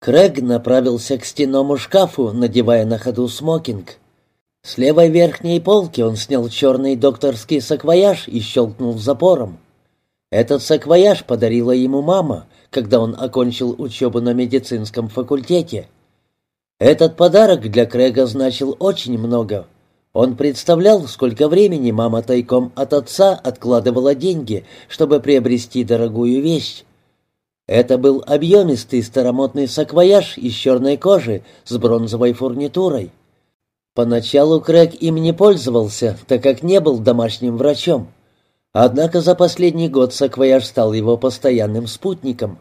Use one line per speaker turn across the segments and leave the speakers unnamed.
Крэг направился к стенному шкафу, надевая на ходу смокинг. С левой верхней полки он снял черный докторский саквояж и щелкнул запором. Этот саквояж подарила ему мама, когда он окончил учебу на медицинском факультете. Этот подарок для Крэга значил очень много. Он представлял, сколько времени мама тайком от отца откладывала деньги, чтобы приобрести дорогую вещь. Это был объемистый старомодный саквояж из черной кожи с бронзовой фурнитурой. Поначалу Крэг им не пользовался, так как не был домашним врачом. Однако за последний год саквояж стал его постоянным спутником.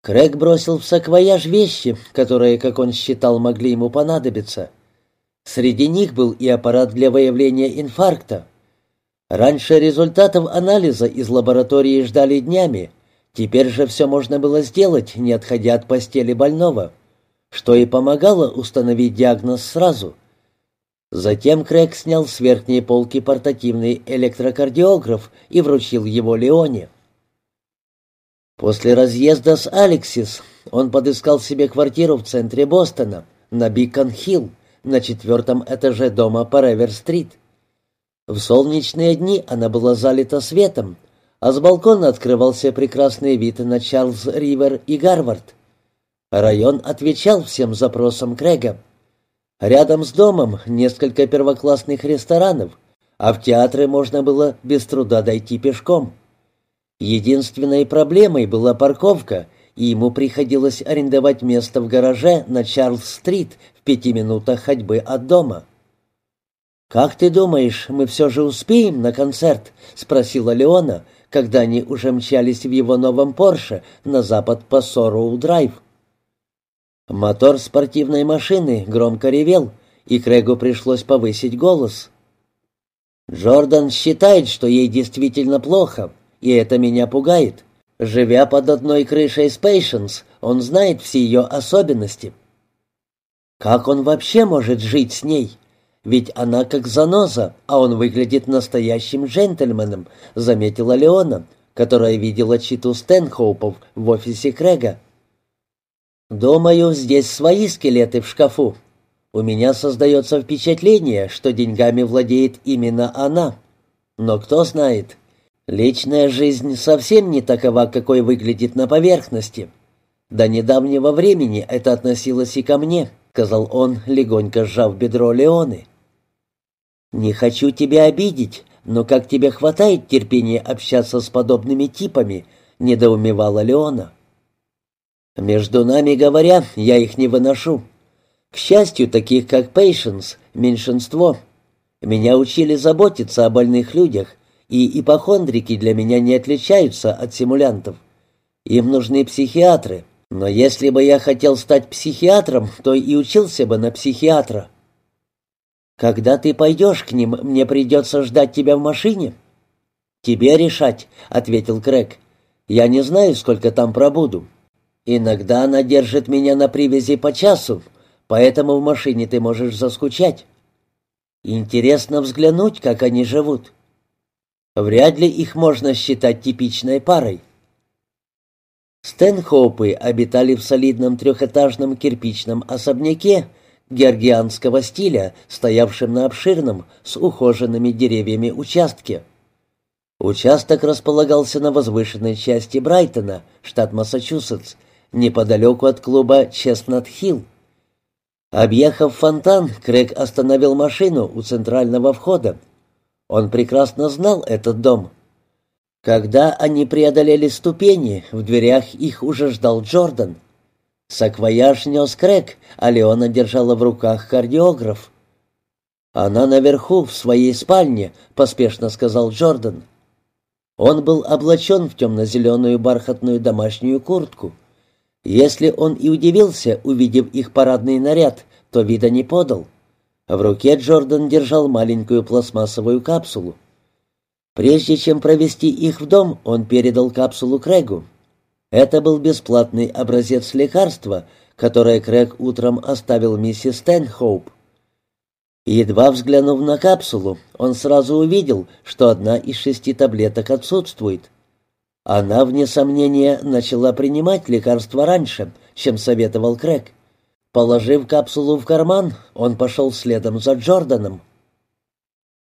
Крэг бросил в саквояж вещи, которые, как он считал, могли ему понадобиться. Среди них был и аппарат для выявления инфаркта. Раньше результатов анализа из лаборатории ждали днями, теперь же все можно было сделать, не отходя от постели больного, что и помогало установить диагноз сразу — Затем Крэг снял с верхней полки портативный электрокардиограф и вручил его Леоне. После разъезда с Алексис он подыскал себе квартиру в центре Бостона, на Бикон-Хилл, на четвертом этаже дома по Ревер-стрит. В солнечные дни она была залита светом, а с балкона открывался прекрасный вид на Чарльз-Ривер и Гарвард. Район отвечал всем запросам Крэга — Рядом с домом несколько первоклассных ресторанов, а в театры можно было без труда дойти пешком. Единственной проблемой была парковка, и ему приходилось арендовать место в гараже на Чарльз-стрит в пяти минутах ходьбы от дома. «Как ты думаешь, мы все же успеем на концерт?» — спросила Леона, когда они уже мчались в его новом Порше на запад по Сороу-драйв. Мотор спортивной машины громко ревел, и Крэгу пришлось повысить голос. «Джордан считает, что ей действительно плохо, и это меня пугает. Живя под одной крышей с Пейшенс, он знает все ее особенности. Как он вообще может жить с ней? Ведь она как заноза, а он выглядит настоящим джентльменом», — заметила Леона, которая видела читу Стэнхоупов в офисе Крэга. «Думаю, здесь свои скелеты в шкафу. У меня создается впечатление, что деньгами владеет именно она. Но кто знает, личная жизнь совсем не такова, какой выглядит на поверхности. До недавнего времени это относилось и ко мне», — сказал он, легонько сжав бедро Леоны. «Не хочу тебя обидеть, но как тебе хватает терпения общаться с подобными типами?» — недоумевала Леона. Между нами говоря, я их не выношу. К счастью, таких как Пейшенс меньшинство. Меня учили заботиться о больных людях, и ипохондрики для меня не отличаются от симулянтов. Им нужны психиатры, но если бы я хотел стать психиатром, то и учился бы на психиатра. Когда ты пойдешь к ним, мне придется ждать тебя в машине. Тебе решать, ответил Крэг. Я не знаю, сколько там пробуду. Иногда она держит меня на привязи по часу, поэтому в машине ты можешь заскучать. Интересно взглянуть, как они живут. Вряд ли их можно считать типичной парой. Стэнхоупы обитали в солидном трехэтажном кирпичном особняке георгианского стиля, стоявшем на обширном, с ухоженными деревьями участке. Участок располагался на возвышенной части Брайтона, штат Массачусетс, неподалеку от клуба «Честнат-Хилл». Объехав фонтан, Крэг остановил машину у центрального входа. Он прекрасно знал этот дом. Когда они преодолели ступени, в дверях их уже ждал Джордан. Саквояж нес Крэг, а Леона держала в руках кардиограф. «Она наверху, в своей спальне», — поспешно сказал Джордан. Он был облачен в темно-зеленую бархатную домашнюю куртку. Если он и удивился, увидев их парадный наряд, то вида не подал. В руке Джордан держал маленькую пластмассовую капсулу. Прежде чем провести их в дом, он передал капсулу Крэгу. Это был бесплатный образец лекарства, которое Крэг утром оставил миссис Стэнхоуп. Едва взглянув на капсулу, он сразу увидел, что одна из шести таблеток отсутствует. Она, вне сомнения, начала принимать лекарства раньше, чем советовал Крэг. Положив капсулу в карман, он пошел следом за Джорданом.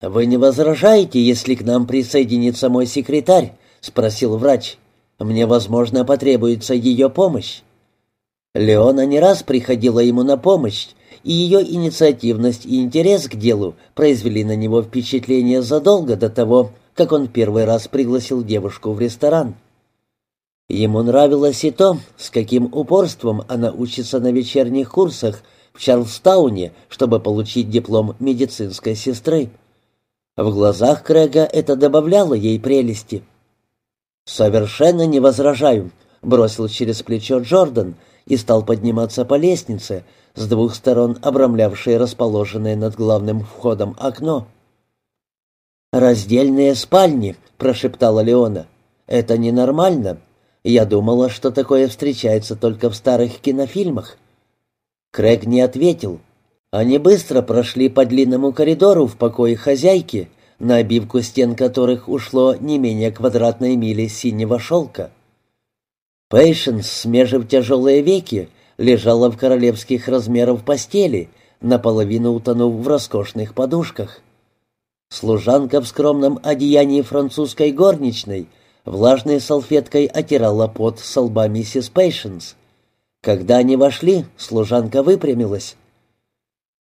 «Вы не возражаете, если к нам присоединится мой секретарь?» — спросил врач. «Мне, возможно, потребуется ее помощь». Леона не раз приходила ему на помощь, и ее инициативность и интерес к делу произвели на него впечатление задолго до того, как он первый раз пригласил девушку в ресторан. Ему нравилось и то, с каким упорством она учится на вечерних курсах в Чарльстауне, чтобы получить диплом медицинской сестры. В глазах Крэга это добавляло ей прелести. «Совершенно не возражаю», — бросил через плечо Джордан и стал подниматься по лестнице, с двух сторон обрамлявшей расположенное над главным входом окно. «Раздельные спальни», — прошептала Леона. «Это ненормально. Я думала, что такое встречается только в старых кинофильмах». Крэг не ответил. Они быстро прошли по длинному коридору в покое хозяйки, на обивку стен которых ушло не менее квадратной мили синего шелка. Пейшенс, смежив тяжелые веки, лежала в королевских размеров постели, наполовину утонув в роскошных подушках. Служанка в скромном одеянии французской горничной влажной салфеткой отирала пот со лба миссис Пейшенс. Когда они вошли, служанка выпрямилась.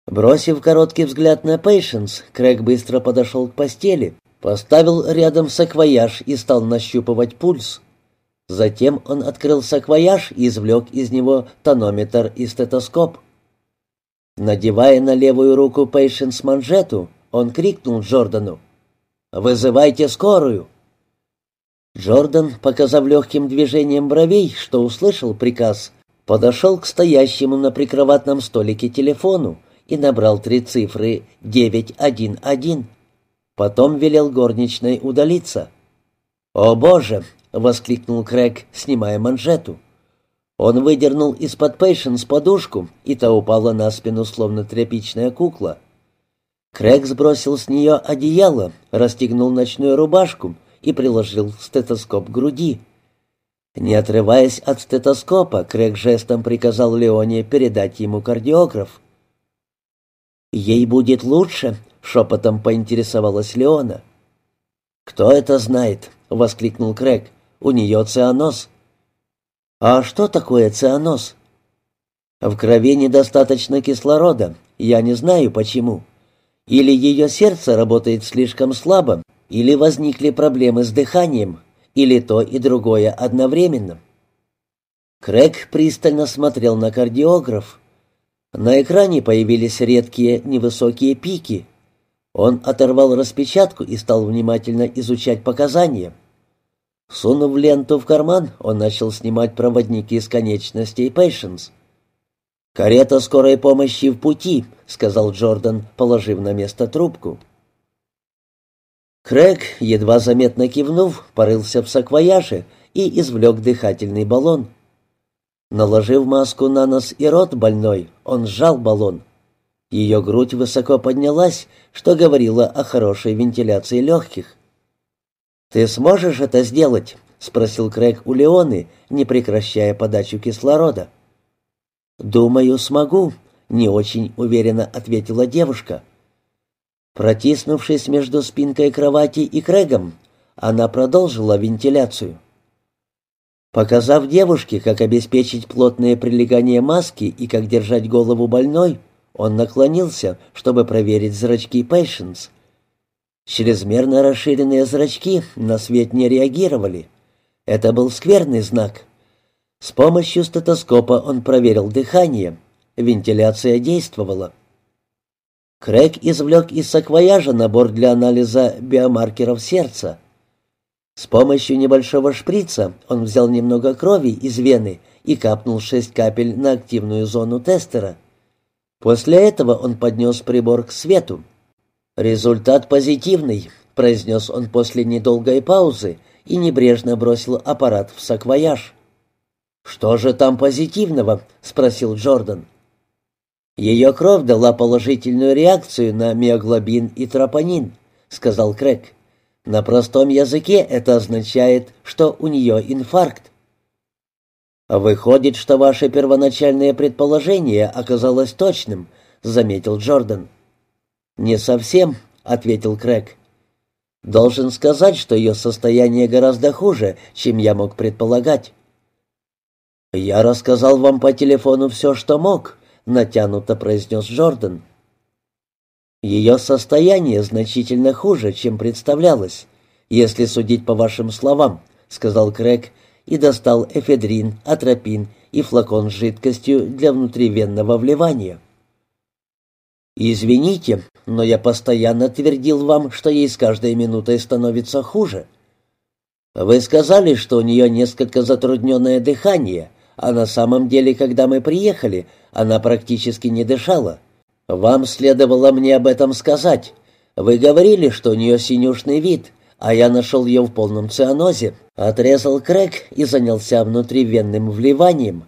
Бросив короткий взгляд на Пейшенс, Крэг быстро подошел к постели, поставил рядом саквояж и стал нащупывать пульс. Затем он открыл саквояж и извлек из него тонометр и стетоскоп. Надевая на левую руку Пейшенс манжету, он крикнул Джордану. «Вызывайте скорую!» Джордан, показав легким движением бровей, что услышал приказ, подошел к стоящему на прикроватном столике телефону и набрал три цифры 911. Потом велел горничной удалиться. «О, Боже!» — воскликнул Крэг, снимая манжету. Он выдернул из-под Пейшенс подушку, и та упала на спину, словно тряпичная кукла. Крэг сбросил с нее одеяло, расстегнул ночную рубашку и приложил стетоскоп к груди. Не отрываясь от стетоскопа, Крэг жестом приказал Леоне передать ему кардиограф. «Ей будет лучше», — шепотом поинтересовалась Леона. «Кто это знает?» — воскликнул Крэг. «У нее цианоз». «А что такое цианоз?» «В крови недостаточно кислорода. Я не знаю, почему». Или ее сердце работает слишком слабо, или возникли проблемы с дыханием, или то и другое одновременно. Крэг пристально смотрел на кардиограф. На экране появились редкие невысокие пики. Он оторвал распечатку и стал внимательно изучать показания. Сунув ленту в карман, он начал снимать проводники с конечностей Пейшенс. «Карета скорой помощи в пути», — сказал Джордан, положив на место трубку. Крэг, едва заметно кивнув, порылся в саквояже и извлек дыхательный баллон. Наложив маску на нос и рот больной, он сжал баллон. Ее грудь высоко поднялась, что говорило о хорошей вентиляции легких. «Ты сможешь это сделать?» — спросил Крэг у Леоны, не прекращая подачу кислорода. «Думаю, смогу», — не очень уверенно ответила девушка. Протиснувшись между спинкой кровати и Крэгом, она продолжила вентиляцию. Показав девушке, как обеспечить плотное прилегание маски и как держать голову больной, он наклонился, чтобы проверить зрачки Пейшенс. Чрезмерно расширенные зрачки на свет не реагировали. Это был скверный знак. С помощью стетоскопа он проверил дыхание. Вентиляция действовала. Крэг извлек из саквояжа набор для анализа биомаркеров сердца. С помощью небольшого шприца он взял немного крови из вены и капнул шесть капель на активную зону тестера. После этого он поднес прибор к свету. «Результат позитивный», — произнес он после недолгой паузы и небрежно бросил аппарат в саквояж. «Что же там позитивного?» — спросил Джордан. «Ее кровь дала положительную реакцию на миоглобин и тропонин», — сказал Крэг. «На простом языке это означает, что у нее инфаркт». «Выходит, что ваше первоначальное предположение оказалось точным», — заметил Джордан. «Не совсем», — ответил Крэг. «Должен сказать, что ее состояние гораздо хуже, чем я мог предполагать». «Я рассказал вам по телефону все, что мог», — натянуто произнес Джордан. «Ее состояние значительно хуже, чем представлялось, если судить по вашим словам», — сказал Крэг и достал эфедрин, атропин и флакон с жидкостью для внутривенного вливания. «Извините, но я постоянно твердил вам, что ей с каждой минутой становится хуже. Вы сказали, что у нее несколько затрудненное дыхание, а на самом деле, когда мы приехали, она практически не дышала. Вам следовало мне об этом сказать. Вы говорили, что у нее синюшный вид, а я нашел ее в полном цианозе, отрезал Крэг и занялся внутривенным вливанием.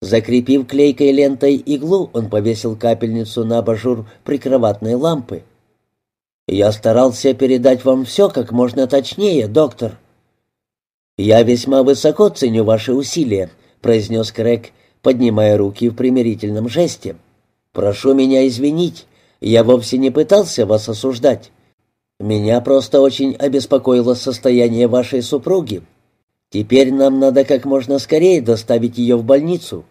Закрепив клейкой лентой иглу, он повесил капельницу на абажур прикроватной лампы. «Я старался передать вам все как можно точнее, доктор». «Я весьма высоко ценю ваши усилия», — произнес Крэг, поднимая руки в примирительном жесте. «Прошу меня извинить, я вовсе не пытался вас осуждать. Меня просто очень обеспокоило состояние вашей супруги. Теперь нам надо как можно скорее доставить ее в больницу.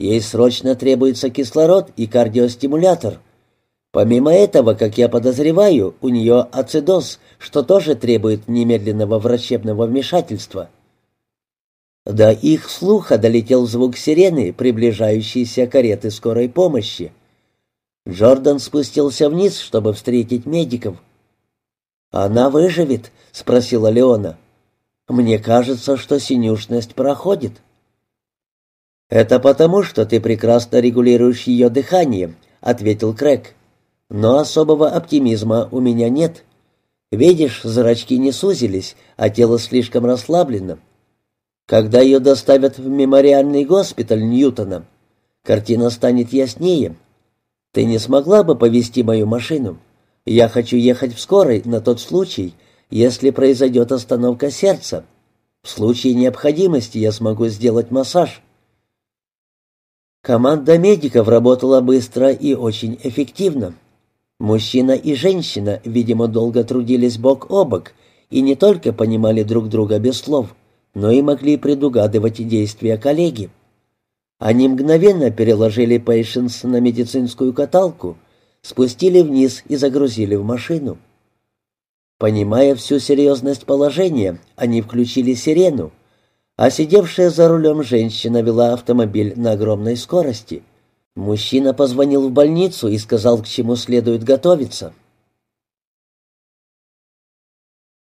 Ей срочно требуется кислород и кардиостимулятор. Помимо этого, как я подозреваю, у нее ацидоз, что тоже требует немедленного врачебного вмешательства. До их слуха долетел звук сирены, приближающейся кареты скорой помощи. Джордан спустился вниз, чтобы встретить медиков. «Она выживет?» — спросила Леона. «Мне кажется, что синюшность проходит». «Это потому, что ты прекрасно регулируешь ее дыхание», — ответил Крэг. «Но особого оптимизма у меня нет. Видишь, зрачки не сузились, а тело слишком расслаблено. Когда ее доставят в мемориальный госпиталь Ньютона, картина станет яснее. Ты не смогла бы повести мою машину?» Я хочу ехать в скорой на тот случай, если произойдет остановка сердца. В случае необходимости я смогу сделать массаж». Команда медиков работала быстро и очень эффективно. Мужчина и женщина, видимо, долго трудились бок о бок и не только понимали друг друга без слов, но и могли предугадывать действия коллеги. Они мгновенно переложили Пейшенс на медицинскую каталку — спустили вниз и загрузили в машину. Понимая всю серьезность положения, они включили сирену, а сидевшая за рулем женщина вела автомобиль на огромной скорости. Мужчина позвонил в больницу и сказал, к чему следует готовиться —